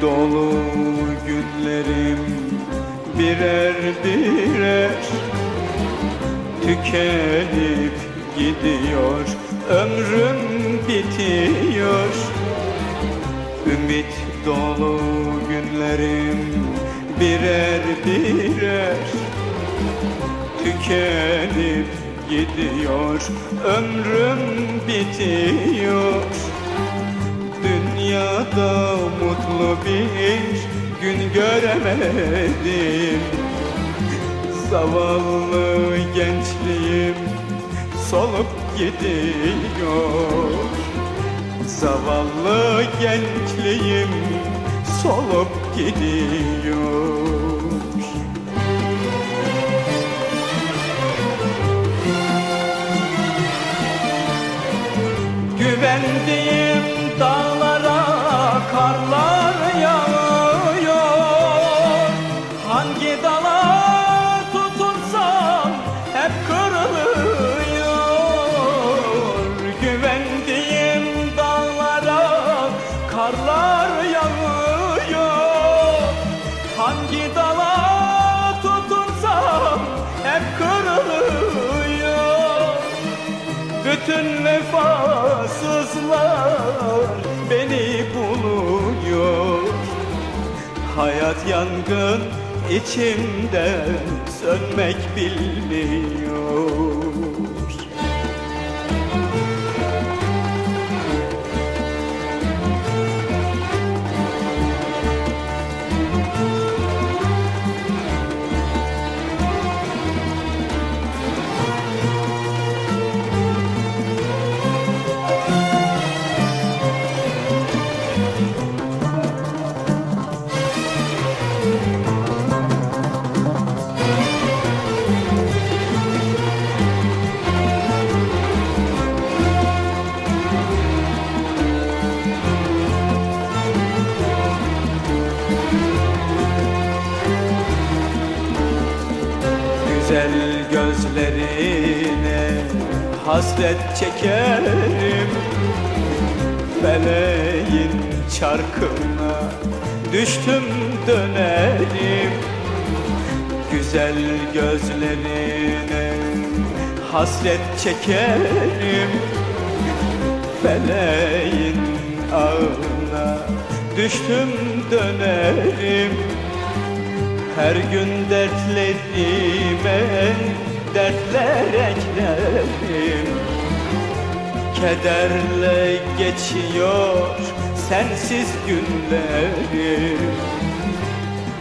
dolu günlerim birer birer Tükenip gidiyor. Ömrüm bitiyor. Ümit dolu günlerim birer birer Tükenip gidiyor. Ömrüm bitiyor Dünyada mutlu bir gün göremedim. Zavallı gençliğim solup gidiyor. Zavallı gençliğim solup gidiyor. Güvendiğim dağlara Hangi dala tutunsam hep kırılıyor. Güvendiğim dağlara karlar yağıyor. Hangi dala tutunsam hep kırılıyor. Bütün vefasızlar beni buluyor. Hayat yangın içimde sönmek bilmiyor Güzel gözlerine hasret çekerim. Feleğin çarkına düştüm dönerim. Güzel gözlerine hasret çekerim. Feleğin ağına düştüm dönerim her gün dertlerime dertler eklerim. Kederle geçiyor sensiz günlerim.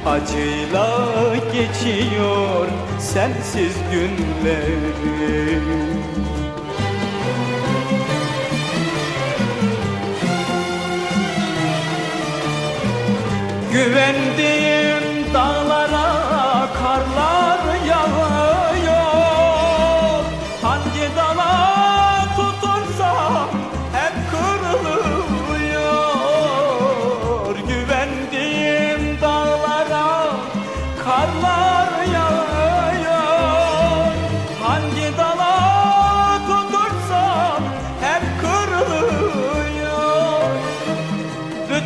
Acıyla geçiyor sensiz günlerim. Güvendiğim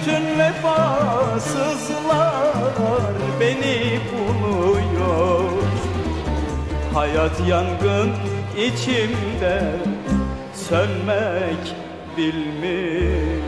bütün vefasızlar beni buluyor. Hayat yangın içimde sönmek bilmiyor